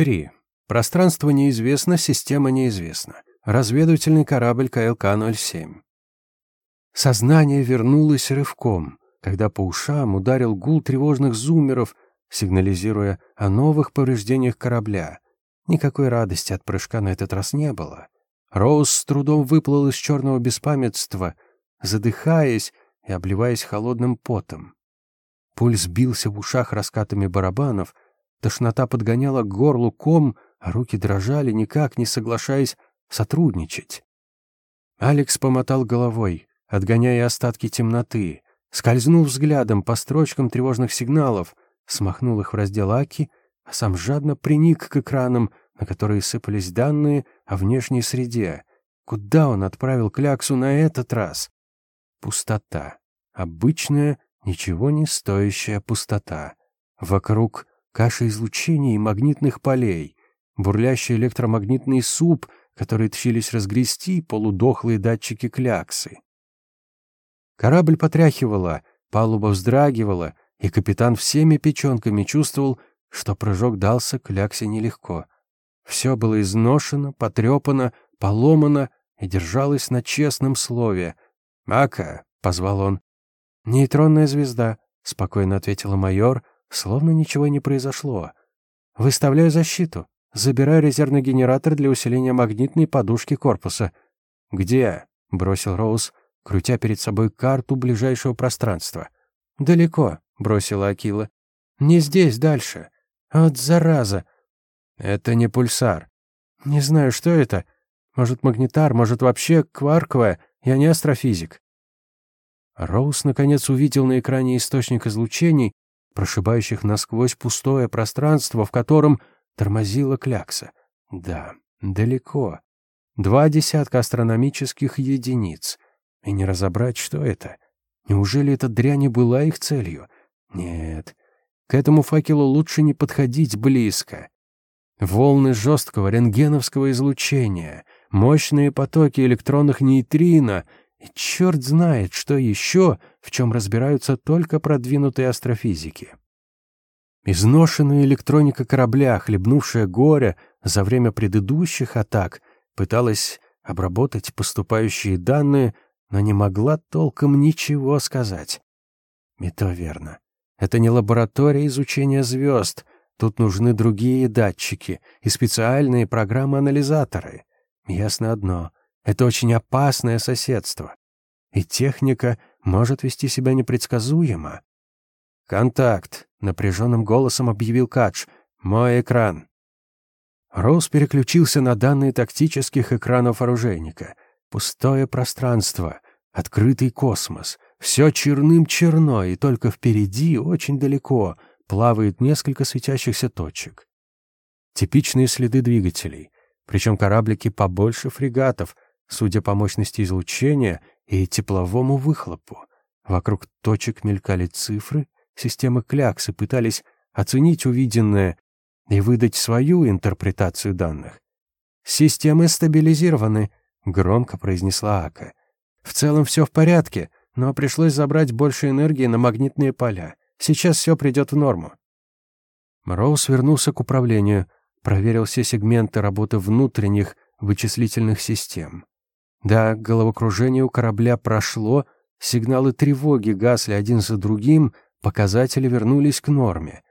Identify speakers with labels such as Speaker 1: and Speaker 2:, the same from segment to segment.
Speaker 1: 3. Пространство неизвестно, система неизвестна. Разведывательный корабль КЛК-07. Сознание вернулось рывком, когда по ушам ударил гул тревожных зумеров, сигнализируя о новых повреждениях корабля. Никакой радости от прыжка на этот раз не было. Роуз с трудом выплыл из черного беспамятства, задыхаясь и обливаясь холодным потом. Пульс бился в ушах раскатами барабанов, тошнота подгоняла к горлу ком, а руки дрожали, никак не соглашаясь сотрудничать. Алекс помотал головой, отгоняя остатки темноты, скользнул взглядом по строчкам тревожных сигналов, смахнул их в раздел Аки, а сам жадно приник к экранам, на которые сыпались данные о внешней среде. Куда он отправил кляксу на этот раз? Пустота. Обычная, ничего не стоящая пустота. Вокруг каша излучений и магнитных полей, бурлящий электромагнитный суп, который тщились разгрести полудохлые датчики кляксы. Корабль потряхивала, палуба вздрагивала, и капитан всеми печенками чувствовал, что прыжок дался кляксе нелегко. Все было изношено, потрепано, поломано и держалось на честном слове. «Ака!» — позвал он. «Нейтронная звезда», — спокойно ответила майор, словно ничего не произошло. «Выставляю защиту. Забираю резервный генератор для усиления магнитной подушки корпуса». «Где?» — бросил Роуз, крутя перед собой карту ближайшего пространства. «Далеко», — бросила Акила. «Не здесь, дальше. От зараза!» «Это не пульсар». «Не знаю, что это. Может, магнитар, может, вообще кварковая. Я не астрофизик». Роуз, наконец, увидел на экране источник излучений, прошибающих насквозь пустое пространство, в котором тормозила клякса. Да, далеко. Два десятка астрономических единиц. И не разобрать, что это. Неужели эта дрянь была их целью? Нет. К этому факелу лучше не подходить близко. Волны жесткого рентгеновского излучения, мощные потоки электронных нейтрино и черт знает, что еще, в чем разбираются только продвинутые астрофизики. Изношенная электроника корабля, хлебнувшая горе за время предыдущих атак, пыталась обработать поступающие данные, но не могла толком ничего сказать. И то верно. Это не лаборатория изучения звезд. Тут нужны другие датчики и специальные программы-анализаторы. Ясно одно. Это очень опасное соседство. И техника может вести себя непредсказуемо. «Контакт», — напряженным голосом объявил Кадж. «Мой экран». Роуз переключился на данные тактических экранов оружейника. Пустое пространство, открытый космос. Все черным-черно, и только впереди, очень далеко, плавает несколько светящихся точек. Типичные следы двигателей. Причем кораблики побольше фрегатов, судя по мощности излучения и тепловому выхлопу. Вокруг точек мелькали цифры, системы кляксы пытались оценить увиденное и выдать свою интерпретацию данных. «Системы стабилизированы», — громко произнесла Ака. «В целом все в порядке, но пришлось забрать больше энергии на магнитные поля. Сейчас все придет в норму». Роуз вернулся к управлению, проверил все сегменты работы внутренних вычислительных систем. Да, головокружение у корабля прошло, сигналы тревоги гасли один за другим, показатели вернулись к норме.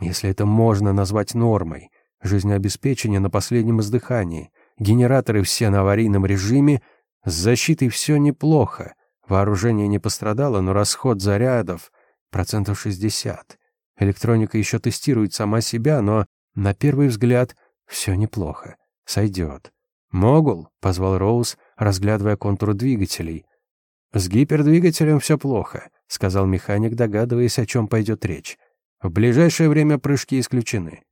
Speaker 1: Если это можно назвать нормой. Жизнеобеспечение на последнем издыхании, генераторы все на аварийном режиме, с защитой все неплохо. Вооружение не пострадало, но расход зарядов процентов 60. Электроника еще тестирует сама себя, но на первый взгляд все неплохо. Сойдет. «Могул», — позвал Роуз, разглядывая контур двигателей. «С гипердвигателем все плохо», — сказал механик, догадываясь, о чем пойдет речь. «В ближайшее время прыжки исключены».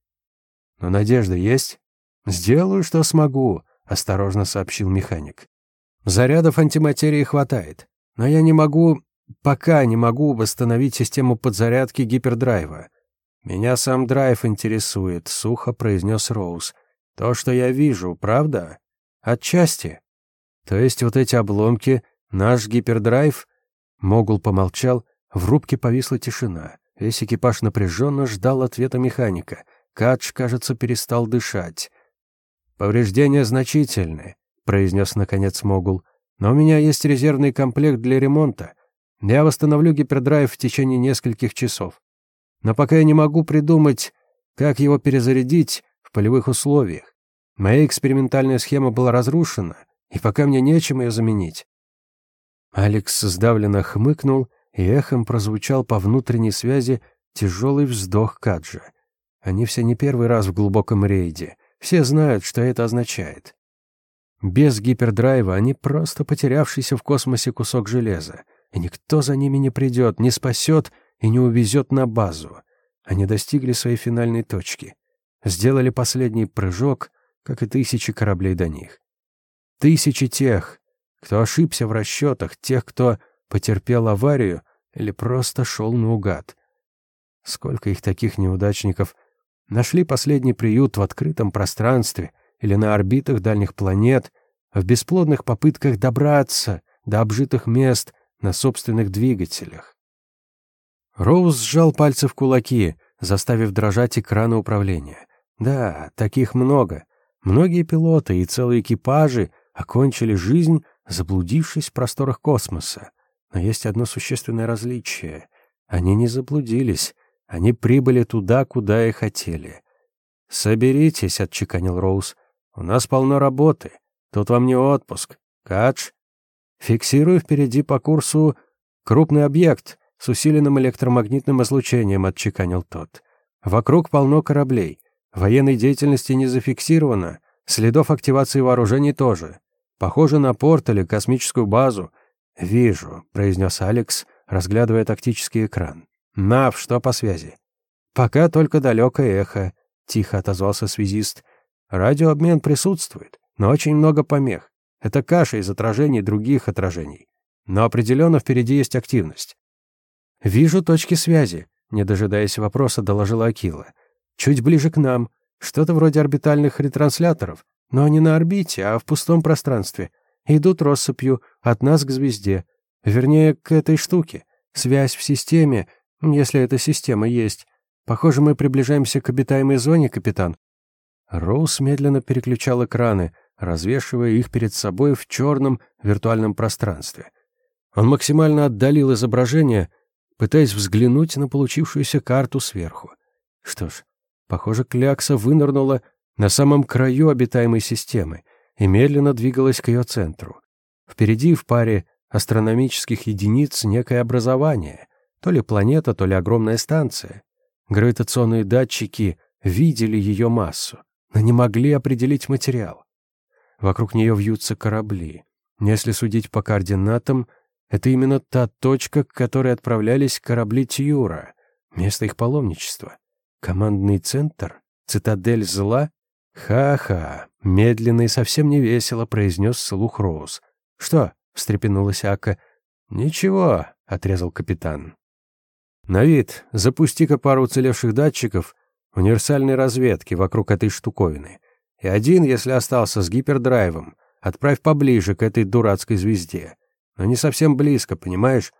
Speaker 1: «Но надежда есть?» «Сделаю, что смогу», — осторожно сообщил механик. «Зарядов антиматерии хватает, но я не могу, пока не могу восстановить систему подзарядки гипердрайва. Меня сам драйв интересует», — сухо произнес Роуз. «То, что я вижу, правда?» «Отчасти. То есть вот эти обломки — наш гипердрайв?» Могул помолчал, в рубке повисла тишина. Весь экипаж напряженно ждал ответа механика. Кадж, кажется, перестал дышать. «Повреждения значительны», — произнес наконец Могул. «Но у меня есть резервный комплект для ремонта. Я восстановлю гипердрайв в течение нескольких часов. Но пока я не могу придумать, как его перезарядить в полевых условиях. Моя экспериментальная схема была разрушена, и пока мне нечем ее заменить». Алекс сдавленно хмыкнул, и эхом прозвучал по внутренней связи тяжелый вздох Каджа. Они все не первый раз в глубоком рейде. Все знают, что это означает. Без гипердрайва они просто потерявшийся в космосе кусок железа, и никто за ними не придет, не спасет и не увезет на базу. Они достигли своей финальной точки. Сделали последний прыжок, как и тысячи кораблей до них. Тысячи тех, кто ошибся в расчетах, тех, кто потерпел аварию или просто шел наугад. Сколько их таких неудачников нашли последний приют в открытом пространстве или на орбитах дальних планет, в бесплодных попытках добраться до обжитых мест на собственных двигателях. Роуз сжал пальцы в кулаки, заставив дрожать экраны управления. Да, таких много. Многие пилоты и целые экипажи окончили жизнь, заблудившись в просторах космоса. Но есть одно существенное различие. Они не заблудились, они прибыли туда, куда и хотели. «Соберитесь», — отчеканил Роуз. «У нас полно работы. Тут вам не отпуск. Кадж, фиксирую впереди по курсу крупный объект с усиленным электромагнитным излучением», — отчеканил тот. «Вокруг полно кораблей. Военной деятельности не зафиксировано, следов активации вооружений тоже. Похоже на порт или космическую базу. «Вижу», — произнес Алекс, разглядывая тактический экран. «Нав, что по связи?» «Пока только далекое эхо», — тихо отозвался связист. «Радиообмен присутствует, но очень много помех. Это каша из отражений других отражений. Но определенно впереди есть активность». «Вижу точки связи», — не дожидаясь вопроса, доложила Акила. «Чуть ближе к нам. Что-то вроде орбитальных ретрансляторов, но не на орбите, а в пустом пространстве. Идут россыпью от нас к звезде. Вернее, к этой штуке. Связь в системе, если эта система есть. Похоже, мы приближаемся к обитаемой зоне, капитан». Роуз медленно переключал экраны, развешивая их перед собой в черном виртуальном пространстве. Он максимально отдалил изображение, пытаясь взглянуть на получившуюся карту сверху. Что ж, похоже, клякса вынырнула на самом краю обитаемой системы и медленно двигалась к ее центру. Впереди в паре астрономических единиц некое образование, то ли планета, то ли огромная станция. Гравитационные датчики видели ее массу, но не могли определить материал. Вокруг нее вьются корабли. Если судить по координатам, это именно та точка, к которой отправлялись корабли Тьюра, место их паломничества. Командный центр? Цитадель зла? «Ха-ха!» — медленно и совсем не весело произнес слух Роуз. «Что?» — встрепенулась Ака. «Ничего», — отрезал капитан. «Навид, запусти-ка пару уцелевших датчиков универсальной разведки вокруг этой штуковины. И один, если остался с гипердрайвом, отправь поближе к этой дурацкой звезде. Но не совсем близко, понимаешь?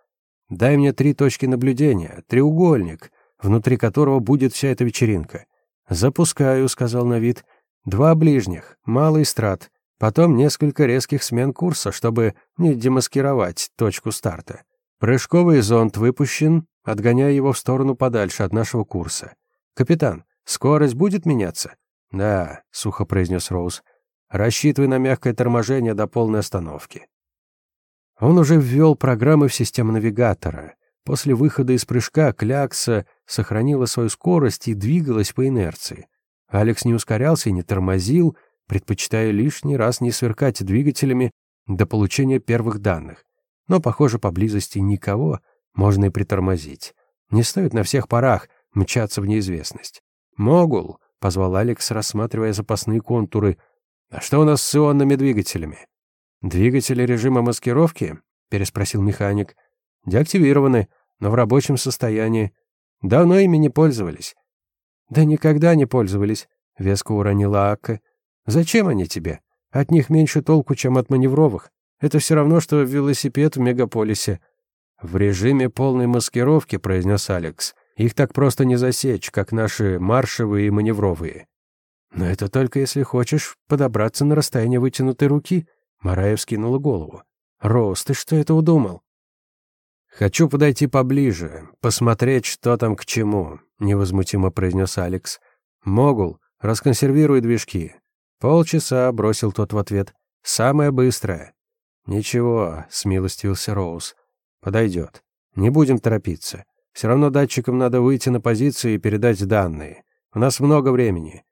Speaker 1: Дай мне три точки наблюдения, треугольник, внутри которого будет вся эта вечеринка. «Запускаю», — сказал Навид, — Два ближних, малый страт, потом несколько резких смен курса, чтобы не демаскировать точку старта. Прыжковый зонд выпущен, отгоняя его в сторону подальше от нашего курса. «Капитан, скорость будет меняться?» «Да», — сухо произнес Роуз. «Рассчитывай на мягкое торможение до полной остановки». Он уже ввел программы в систему навигатора. После выхода из прыжка Клякса сохранила свою скорость и двигалась по инерции. Алекс не ускорялся и не тормозил, предпочитая лишний раз не сверкать двигателями до получения первых данных. Но, похоже, поблизости никого, можно и притормозить. Не стоит на всех парах мчаться в неизвестность. «Могул», — позвал Алекс, рассматривая запасные контуры. «А что у нас с ионными двигателями?» «Двигатели режима маскировки?» — переспросил механик. «Деактивированы, но в рабочем состоянии. Давно ими не пользовались. «Да никогда не пользовались», — веско уронила Акка. «Зачем они тебе? От них меньше толку, чем от маневровых. Это все равно, что велосипед в мегаполисе». «В режиме полной маскировки», — произнес Алекс, Их так просто не засечь, как наши маршевые и маневровые. Но это только если хочешь подобраться на расстояние вытянутой руки. Мараев скинула голову. Роуз, ты что это удумал? Хочу подойти поближе, посмотреть, что там к чему, невозмутимо произнес Алекс. Могул, расконсервируй движки. Полчаса, бросил тот в ответ. Самое быстрое. Ничего, смилостивился Роуз. Подойдет. Не будем торопиться. Все равно датчикам надо выйти на позиции и передать данные. У нас много времени.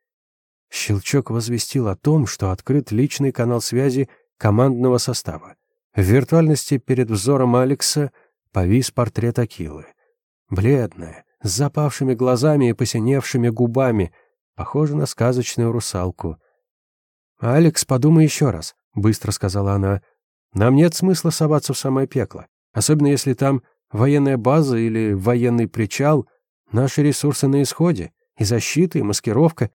Speaker 1: Щелчок возвестил о том, что открыт личный канал связи командного состава. В виртуальности перед взором Алекса повис портрет Акилы. Бледная, с запавшими глазами и посиневшими губами, похожа на сказочную русалку. «Алекс, подумай еще раз», — быстро сказала она. «Нам нет смысла соваться в самое пекло, особенно если там военная база или военный причал. Наши ресурсы на исходе, и защита, и маскировка,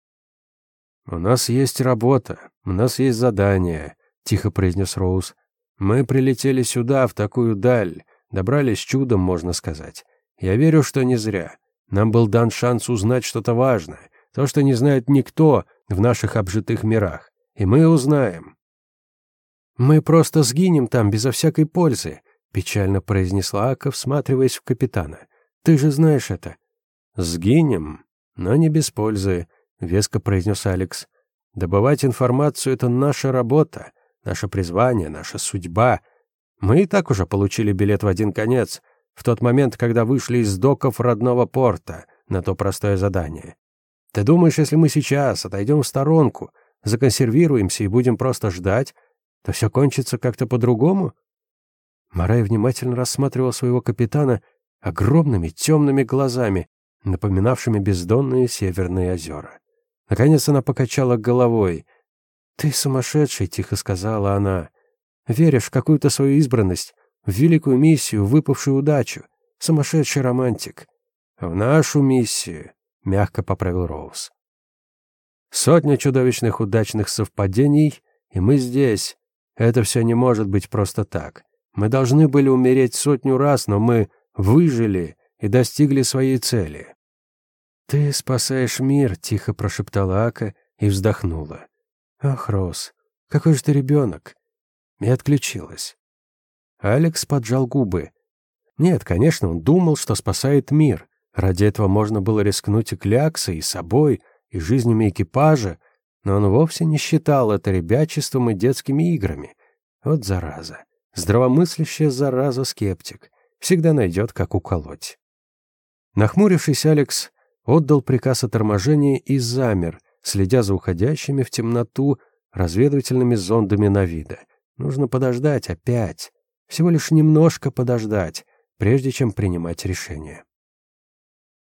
Speaker 1: «У нас есть работа, у нас есть задание», — тихо произнес Роуз. «Мы прилетели сюда, в такую даль, добрались чудом, можно сказать. Я верю, что не зря. Нам был дан шанс узнать что-то важное, то, что не знает никто в наших обжитых мирах. И мы узнаем». «Мы просто сгинем там безо всякой пользы», — печально произнесла Ака, всматриваясь в капитана. «Ты же знаешь это». «Сгинем, но не без пользы», — веско произнес Алекс. «Добывать информацию — это наша работа, наше призвание, наша судьба. Мы и так уже получили билет в один конец, в тот момент, когда вышли из доков родного порта на то простое задание. Ты думаешь, если мы сейчас отойдем в сторонку, законсервируемся и будем просто ждать, то все кончится как-то по-другому?» Марай внимательно рассматривал своего капитана огромными темными глазами, напоминавшими бездонные северные озера. Наконец она покачала головой. «Ты сумасшедший», — тихо сказала она. «Веришь в какую-то свою избранность, в великую миссию, выпавшую удачу. Сумасшедший романтик». «В нашу миссию», — мягко поправил Роуз. «Сотня чудовищных удачных совпадений, и мы здесь. Это все не может быть просто так. Мы должны были умереть сотню раз, но мы выжили и достигли своей цели. «Ты спасаешь мир», — тихо прошептала Ака и вздохнула. «Ах, Рос, какой же ты ребенок!» И отключилась. Алекс поджал губы. Нет, конечно, он думал, что спасает мир. Ради этого можно было рискнуть и кляксой, и собой, и жизнями экипажа, но он вовсе не считал это ребячеством и детскими играми. Вот зараза. Здравомыслящая зараза-скептик. Всегда найдет, как уколоть. Нахмурившись, Алекс отдал приказ о торможении и замер, следя за уходящими в темноту разведывательными зондами Навида. Нужно подождать опять, всего лишь немножко подождать, прежде чем принимать решение.